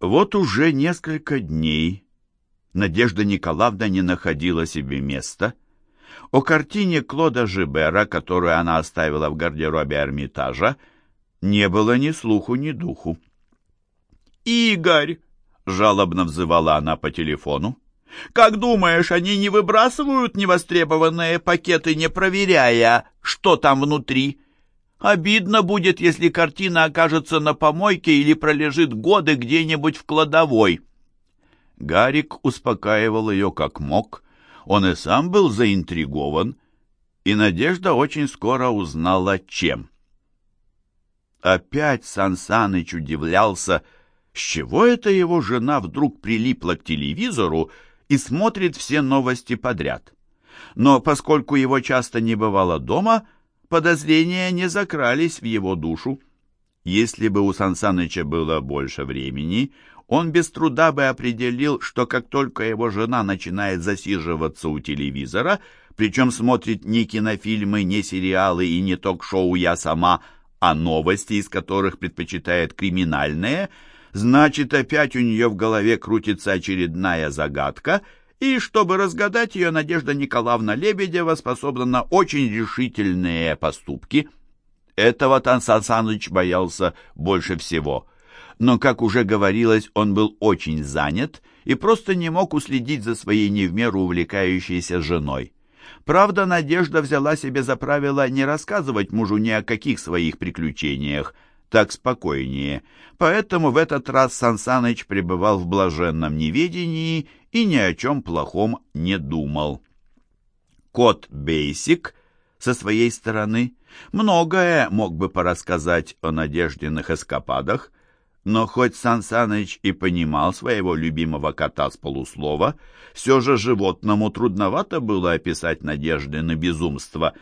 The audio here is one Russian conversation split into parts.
Вот уже несколько дней Надежда Николаевна не находила себе места. О картине Клода Жибера, которую она оставила в гардеробе Эрмитажа, не было ни слуху, ни духу. «Игорь!» — жалобно взывала она по телефону. «Как думаешь, они не выбрасывают невостребованные пакеты, не проверяя, что там внутри?» Обидно будет, если картина окажется на помойке или пролежит годы где-нибудь в кладовой. Гарик успокаивал ее как мог. Он и сам был заинтригован, и Надежда очень скоро узнала, чем. Опять Сан Саныч удивлялся, с чего это его жена вдруг прилипла к телевизору и смотрит все новости подряд. Но поскольку его часто не бывало дома, подозрения не закрались в его душу. Если бы у Сансаныча было больше времени, он без труда бы определил, что как только его жена начинает засиживаться у телевизора, причем смотрит не кинофильмы, не сериалы и не ток-шоу «Я сама», а новости, из которых предпочитает криминальные, значит, опять у нее в голове крутится очередная загадка — и чтобы разгадать ее, Надежда Николаевна Лебедева способна на очень решительные поступки. Этого Тансан Саныч боялся больше всего. Но, как уже говорилось, он был очень занят и просто не мог уследить за своей не в меру увлекающейся женой. Правда, Надежда взяла себе за правило не рассказывать мужу ни о каких своих приключениях, так спокойнее. Поэтому в этот раз Сансаныч пребывал в блаженном неведении и ни о чем плохом не думал. Кот Бейсик со своей стороны многое мог бы порассказать о надежденных эскападах, но хоть Сан Саныч и понимал своего любимого кота с полуслова, все же животному трудновато было описать надежды на безумство,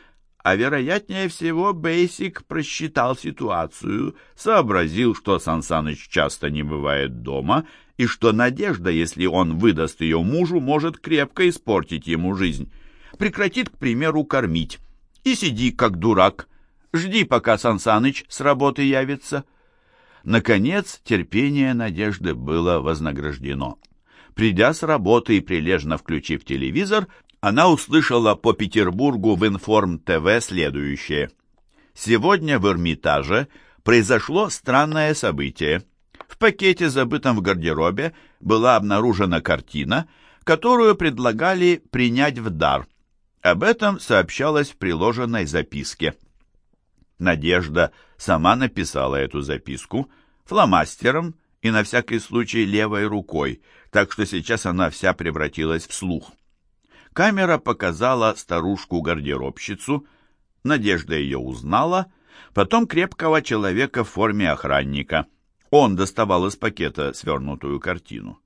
а вероятнее всего Бейсик просчитал ситуацию, сообразил, что Сан Саныч часто не бывает дома и что Надежда, если он выдаст ее мужу, может крепко испортить ему жизнь. Прекратит, к примеру, кормить. И сиди, как дурак. Жди, пока Сансаныч с работы явится. Наконец, терпение Надежды было вознаграждено. Придя с работы и прилежно включив телевизор, она услышала по Петербургу в Информ-ТВ следующее. Сегодня в Эрмитаже произошло странное событие. В пакете, забытом в гардеробе, была обнаружена картина, которую предлагали принять в дар. Об этом сообщалось в приложенной записке. Надежда сама написала эту записку фломастером и на всякий случай левой рукой, так что сейчас она вся превратилась в слух. Камера показала старушку-гардеробщицу, Надежда ее узнала, потом крепкого человека в форме охранника — он доставал из пакета свернутую картину.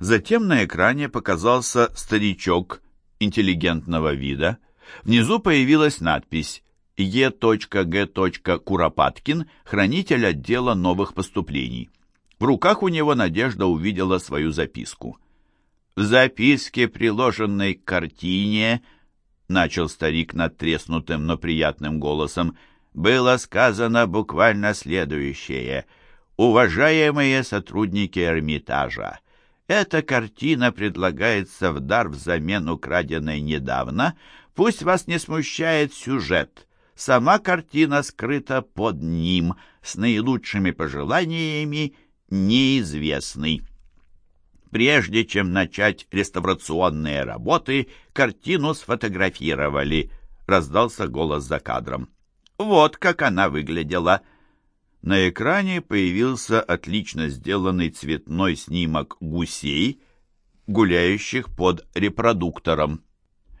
Затем на экране показался старичок интеллигентного вида. Внизу появилась надпись «Е.Г. Куропаткин, хранитель отдела новых поступлений». В руках у него Надежда увидела свою записку. «В записке, приложенной к картине», — начал старик надтреснутым, но приятным голосом, — «было сказано буквально следующее — Уважаемые сотрудники Эрмитажа, эта картина предлагается в дар взамен украденной недавно. Пусть вас не смущает сюжет. Сама картина скрыта под ним, с наилучшими пожеланиями, неизвестный. Прежде чем начать реставрационные работы, картину сфотографировали. Раздался голос за кадром. Вот как она выглядела — на экране появился отлично сделанный цветной снимок гусей, гуляющих под репродуктором.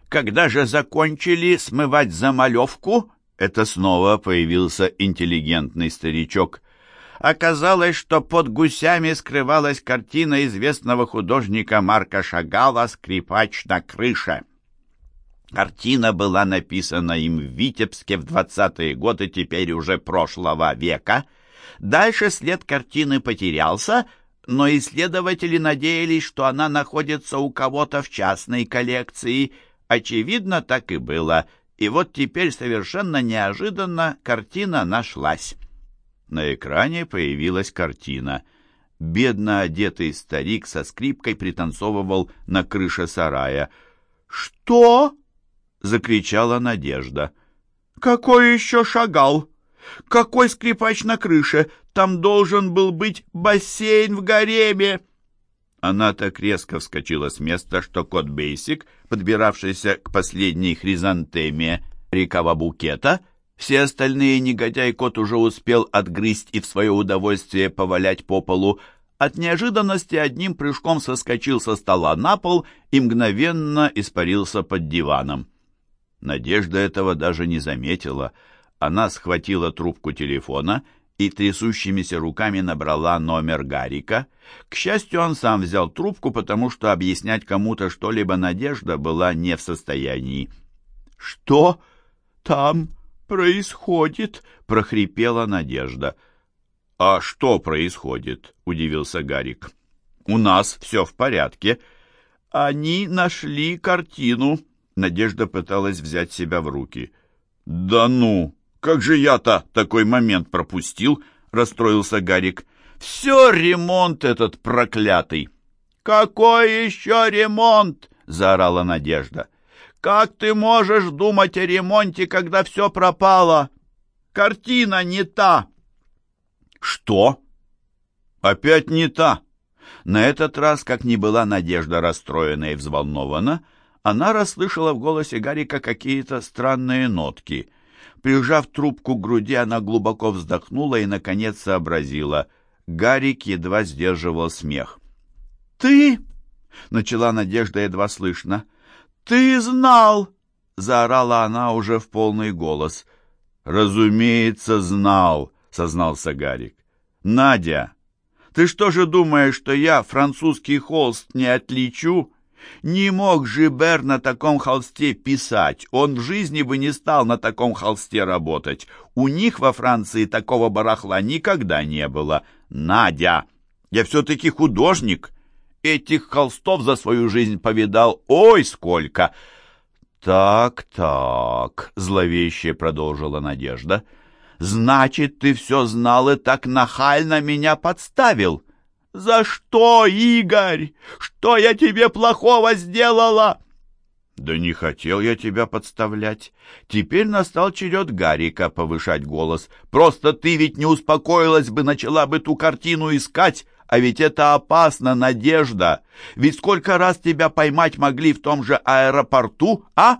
Когда же закончили смывать замалевку, это снова появился интеллигентный старичок. Оказалось, что под гусями скрывалась картина известного художника Марка Шагала «Скрипач на крыше». Картина была написана им в Витебске в 20-е годы теперь уже прошлого века. Дальше след картины потерялся, но исследователи надеялись, что она находится у кого-то в частной коллекции. Очевидно, так и было. И вот теперь совершенно неожиданно картина нашлась. На экране появилась картина. Бедно одетый старик со скрипкой пританцовывал на крыше сарая. «Что?» — закричала Надежда. «Какой еще шагал? Какой скрипач на крыше? Там должен был быть бассейн в гареме!» Она так резко вскочила с места, что кот Бейсик, подбиравшийся к последней хризантеме рекава букета, все остальные негодяй кот уже успел отгрызть и в свое удовольствие повалять по полу, от неожиданности одним прыжком соскочил со стола на пол и мгновенно испарился под диваном. Надежда этого даже не заметила. Она схватила трубку телефона и трясущимися руками набрала номер Гарика. К счастью, он сам взял трубку, потому что объяснять кому-то что-либо Надежда была не в состоянии. «Что там происходит?» — прохрипела Надежда. «А что происходит?» — удивился Гарик. «У нас все в порядке. Они нашли картину». Надежда пыталась взять себя в руки. «Да ну! Как же я-то такой момент пропустил?» — расстроился Гарик. «Все ремонт этот проклятый!» «Какой еще ремонт?» — заорала Надежда. «Как ты можешь думать о ремонте, когда все пропало? Картина не та!» «Что?» «Опять не та!» На этот раз, как ни была Надежда расстроена и взволнована, она расслышала в голосе Гарика какие-то странные нотки. Прижав трубку к груди, она глубоко вздохнула и, наконец, сообразила. Гарик едва сдерживал смех. «Ты?» — начала Надежда едва слышно. «Ты знал!» — заорала она уже в полный голос. «Разумеется, знал!» — сознался Гарик. «Надя, ты что же думаешь, что я французский холст не отличу? Не мог Жибер на таком холсте писать. Он в жизни бы не стал на таком холсте работать. У них во Франции такого барахла никогда не было. Надя, я все-таки художник. Этих холстов за свою жизнь повидал ой сколько!» «Так, так», — зловеще продолжила Надежда, — Значит, ты все знал и так нахально меня подставил. За что, Игорь? Что я тебе плохого сделала? Да не хотел я тебя подставлять. Теперь настал черед Гарика повышать голос. Просто ты ведь не успокоилась бы, начала бы ту картину искать, а ведь это опасно, Надежда. Ведь сколько раз тебя поймать могли в том же аэропорту, а?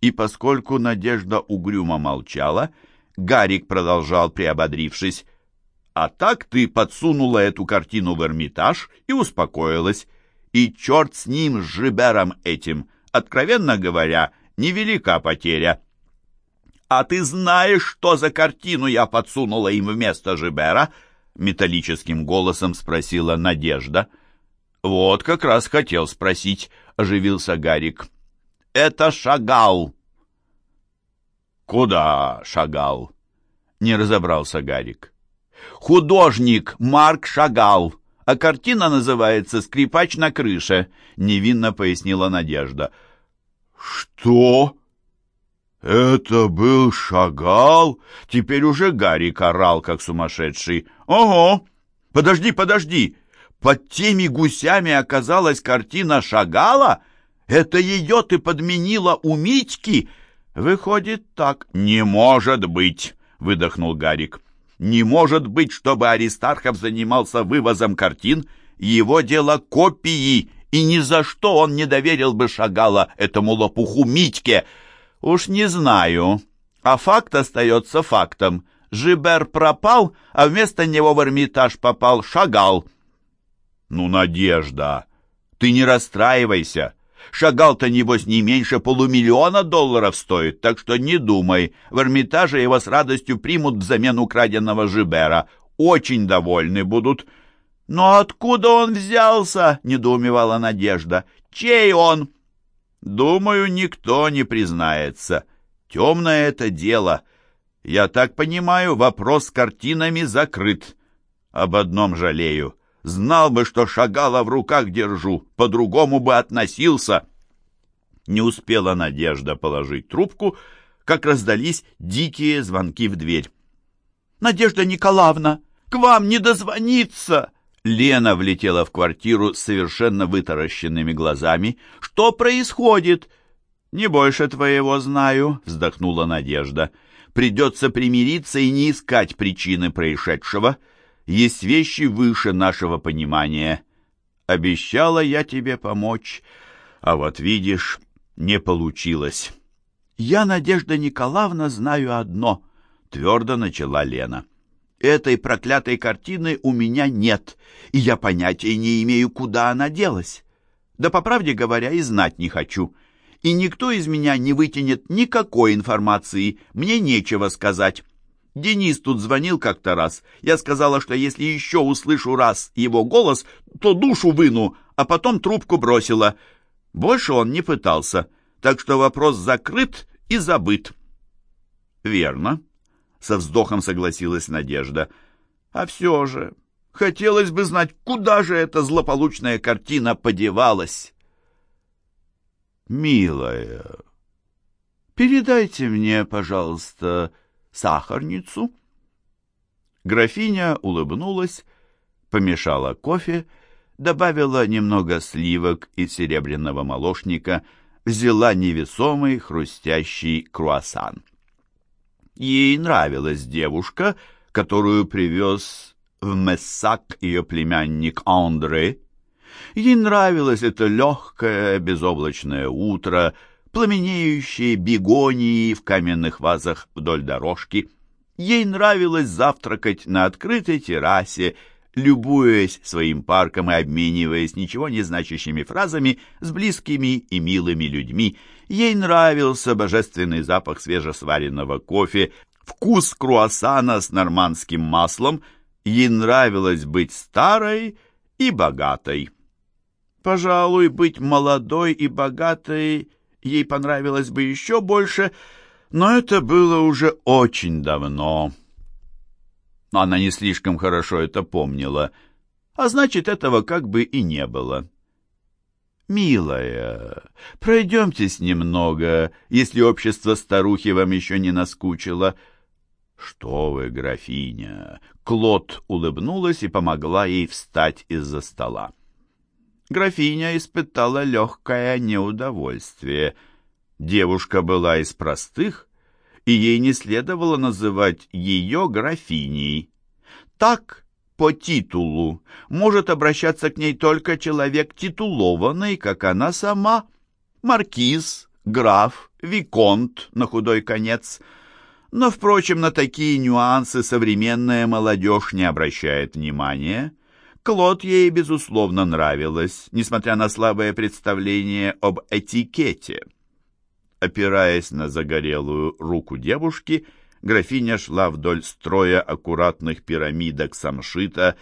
И поскольку Надежда угрюмо молчала, — Гарик продолжал, приободрившись. «А так ты подсунула эту картину в Эрмитаж и успокоилась. И черт с ним, с Жибером этим. Откровенно говоря, невелика потеря». «А ты знаешь, что за картину я подсунула им вместо Жибера?» Металлическим голосом спросила Надежда. «Вот как раз хотел спросить», — оживился Гарик. «Это Шагал», «Куда шагал?» — не разобрался Гарик. «Художник Марк шагал, а картина называется «Скрипач на крыше», — невинно пояснила Надежда. «Что?» «Это был шагал?» Теперь уже Гарик орал, как сумасшедший. «Ого! Подожди, подожди! Под теми гусями оказалась картина шагала? Это ее ты подменила у Митьки?» «Выходит так». «Не может быть!» — выдохнул Гарик. «Не может быть, чтобы Аристархов занимался вывозом картин. Его дело копии, и ни за что он не доверил бы Шагала этому лопуху Митьке. Уж не знаю. А факт остается фактом. Жибер пропал, а вместо него в Эрмитаж попал Шагал». «Ну, Надежда, ты не расстраивайся. Шагал-то, небось, не меньше полумиллиона долларов стоит, так что не думай. В Эрмитаже его с радостью примут взамен украденного Жибера. Очень довольны будут». «Но откуда он взялся?» — недоумевала Надежда. «Чей он?» «Думаю, никто не признается. Темное это дело. Я так понимаю, вопрос с картинами закрыт. Об одном жалею. Знал бы, что шагала в руках держу, по-другому бы относился. Не успела Надежда положить трубку, как раздались дикие звонки в дверь. «Надежда Николаевна, к вам не дозвониться!» Лена влетела в квартиру с совершенно вытаращенными глазами. «Что происходит?» «Не больше твоего знаю», — вздохнула Надежда. «Придется примириться и не искать причины происшедшего. Есть вещи выше нашего понимания. Обещала я тебе помочь, а вот видишь, не получилось». «Я, Надежда Николаевна, знаю одно», — твердо начала Лена. Этой проклятой картины у меня нет, и я понятия не имею, куда она делась. Да, по правде говоря, и знать не хочу. И никто из меня не вытянет никакой информации, мне нечего сказать. Денис тут звонил как-то раз. Я сказала, что если еще услышу раз его голос, то душу выну, а потом трубку бросила. Больше он не пытался, так что вопрос закрыт и забыт. Верно. Со вздохом согласилась Надежда. А все же, хотелось бы знать, куда же эта злополучная картина подевалась. Милая, передайте мне, пожалуйста, сахарницу. Графиня улыбнулась, помешала кофе, добавила немного сливок из серебряного молочника, взяла невесомый хрустящий круассан. Ей нравилась девушка, которую привез в Мессак ее племянник Андре. Ей нравилось это легкое безоблачное утро, пламенеющие бегонии в каменных вазах вдоль дорожки. Ей нравилось завтракать на открытой террасе, любуясь своим парком и обмениваясь ничего не значащими фразами с близкими и милыми людьми. Ей нравился божественный запах свежесваренного кофе, вкус круассана с нормандским маслом. Ей нравилось быть старой и богатой. Пожалуй, быть молодой и богатой ей понравилось бы еще больше, но это было уже очень давно. Она не слишком хорошо это помнила, а значит, этого как бы и не было. «Милая, пройдемтесь немного, если общество старухи вам еще не наскучило». «Что вы, графиня!» Клод улыбнулась и помогла ей встать из-за стола. Графиня испытала легкое неудовольствие. Девушка была из простых, и ей не следовало называть ее графиней. Так, по титулу, может обращаться к ней только человек титулованный, как она сама, маркиз, граф, виконт, на худой конец. Но, впрочем, на такие нюансы современная молодежь не обращает внимания. Клод ей, безусловно, нравилась, несмотря на слабое представление об этикете. Опираясь на загорелую руку девушки, графиня шла вдоль строя аккуратных пирамидок самшита,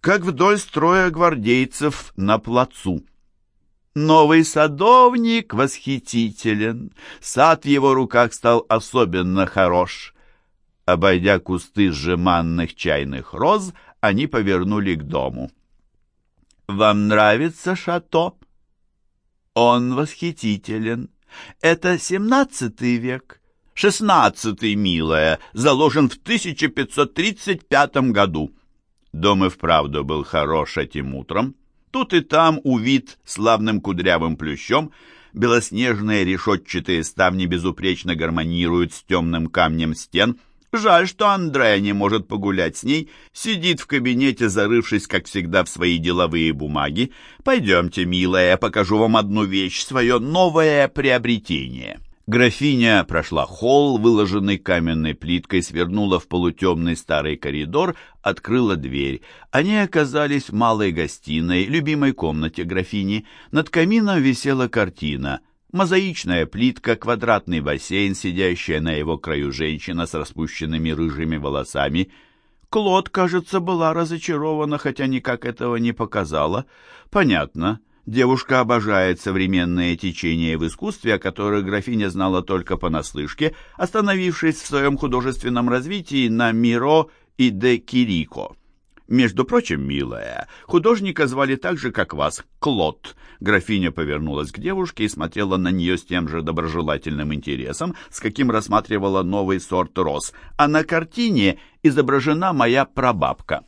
как вдоль строя гвардейцев на плацу. Новый садовник восхитителен, сад в его руках стал особенно хорош. Обойдя кусты сжиманных чайных роз, они повернули к дому. «Вам нравится шато?» «Он восхитителен», это семнадцатый век. Шестнадцатый, милая, заложен в 1535 году. Дом и вправду был хорош этим утром. Тут и там увид славным кудрявым плющом, белоснежные решетчатые ставни безупречно гармонируют с темным камнем стен — Жаль, что Андрея не может погулять с ней, сидит в кабинете, зарывшись, как всегда, в свои деловые бумаги. Пойдемте, милая, я покажу вам одну вещь, свое новое приобретение». Графиня прошла холл, выложенный каменной плиткой, свернула в полутемный старый коридор, открыла дверь. Они оказались в малой гостиной, любимой комнате графини. Над камином висела картина — Мозаичная плитка, квадратный бассейн, сидящая на его краю женщина с распущенными рыжими волосами. Клод, кажется, была разочарована, хотя никак этого не показала. Понятно. Девушка обожает современные течения в искусстве, о которых графиня знала только понаслышке, остановившись в своем художественном развитии на Миро и де Кирико. «Между прочим, милая, художника звали так же, как вас, Клод». Графиня повернулась к девушке и смотрела на нее с тем же доброжелательным интересом, с каким рассматривала новый сорт роз. «А на картине изображена моя прабабка».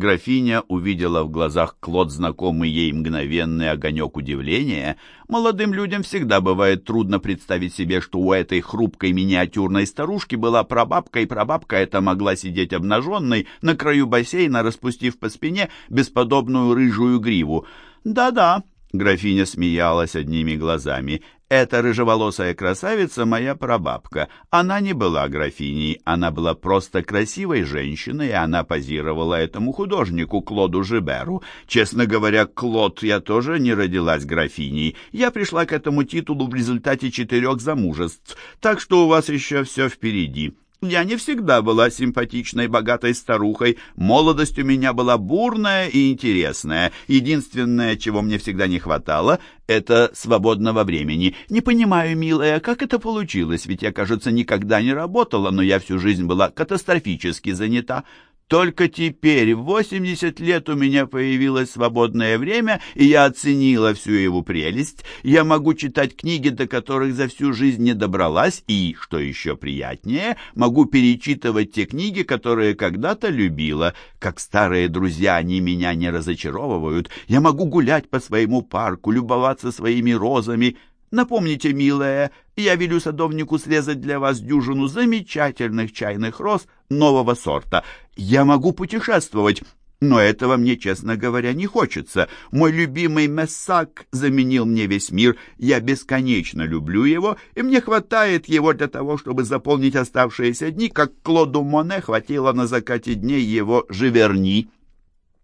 Графиня увидела в глазах Клод знакомый ей мгновенный огонек удивления. Молодым людям всегда бывает трудно представить себе, что у этой хрупкой миниатюрной старушки была прабабка, и прабабка эта могла сидеть обнаженной на краю бассейна, распустив по спине бесподобную рыжую гриву. «Да-да», — графиня смеялась одними глазами, эта рыжеволосая красавица моя прабабка. Она не была графиней, она была просто красивой женщиной, и она позировала этому художнику Клоду Жиберу. Честно говоря, Клод, я тоже не родилась графиней. Я пришла к этому титулу в результате четырех замужеств, так что у вас еще все впереди. Я не всегда была симпатичной, богатой старухой. Молодость у меня была бурная и интересная. Единственное, чего мне всегда не хватало, это свободного времени. Не понимаю, милая, как это получилось, ведь я, кажется, никогда не работала, но я всю жизнь была катастрофически занята. Только теперь, в 80 лет, у меня появилось свободное время, и я оценила всю его прелесть. Я могу читать книги, до которых за всю жизнь не добралась, и, что еще приятнее, могу перечитывать те книги, которые когда-то любила. Как старые друзья, они меня не разочаровывают. Я могу гулять по своему парку, любоваться своими розами, Напомните, милая, я велю садовнику срезать для вас дюжину замечательных чайных роз нового сорта. Я могу путешествовать, но этого мне, честно говоря, не хочется. Мой любимый Мессак заменил мне весь мир. Я бесконечно люблю его, и мне хватает его для того, чтобы заполнить оставшиеся дни, как Клоду Моне хватило на закате дней его Живерни.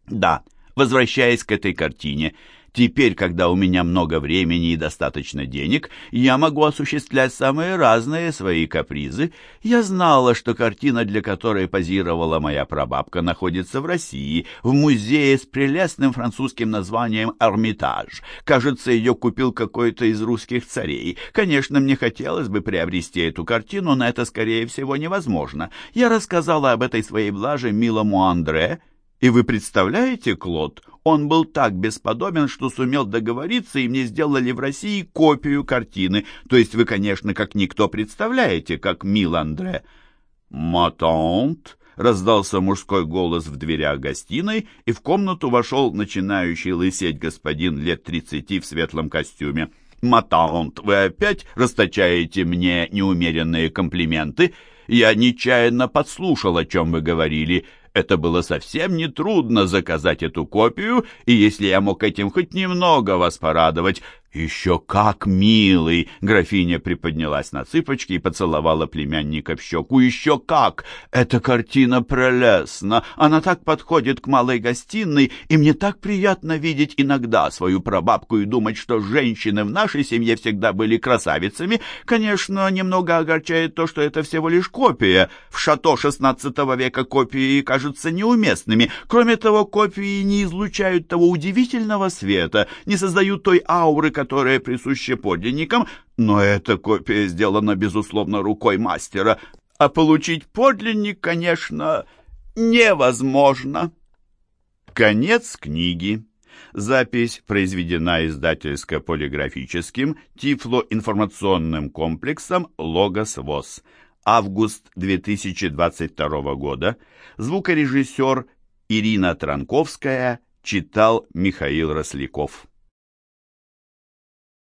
Да, возвращаясь к этой картине, Теперь, когда у меня много времени и достаточно денег, я могу осуществлять самые разные свои капризы. Я знала, что картина, для которой позировала моя прабабка, находится в России, в музее с прелестным французским названием «Эрмитаж». Кажется, ее купил какой-то из русских царей. Конечно, мне хотелось бы приобрести эту картину, но это, скорее всего, невозможно. Я рассказала об этой своей блаже милому Андре, и вы представляете, Клод, он был так бесподобен, что сумел договориться, и мне сделали в России копию картины. То есть вы, конечно, как никто представляете, как мил Андре. «Матант!» — раздался мужской голос в дверях гостиной, и в комнату вошел начинающий лысеть господин лет тридцати в светлом костюме. «Матант, вы опять расточаете мне неумеренные комплименты? Я нечаянно подслушал, о чем вы говорили. Это было совсем нетрудно заказать эту копию, и если я мог этим хоть немного вас порадовать, «Еще как милый!» Графиня приподнялась на цыпочки и поцеловала племянника в щеку. «Еще как! Эта картина прелестна! Она так подходит к малой гостиной, и мне так приятно видеть иногда свою прабабку и думать, что женщины в нашей семье всегда были красавицами. Конечно, немного огорчает то, что это всего лишь копия. В шато XVI века копии кажутся неуместными. Кроме того, копии не излучают того удивительного света, не создают той ауры, которое присуще подлинникам, но эта копия сделана, безусловно, рукой мастера, а получить подлинник, конечно, невозможно. Конец книги. Запись произведена издательско-полиграфическим тифлоинформационным комплексом «Логос ВОЗ». Август 2022 года. Звукорежиссер Ирина Транковская читал Михаил Росляков.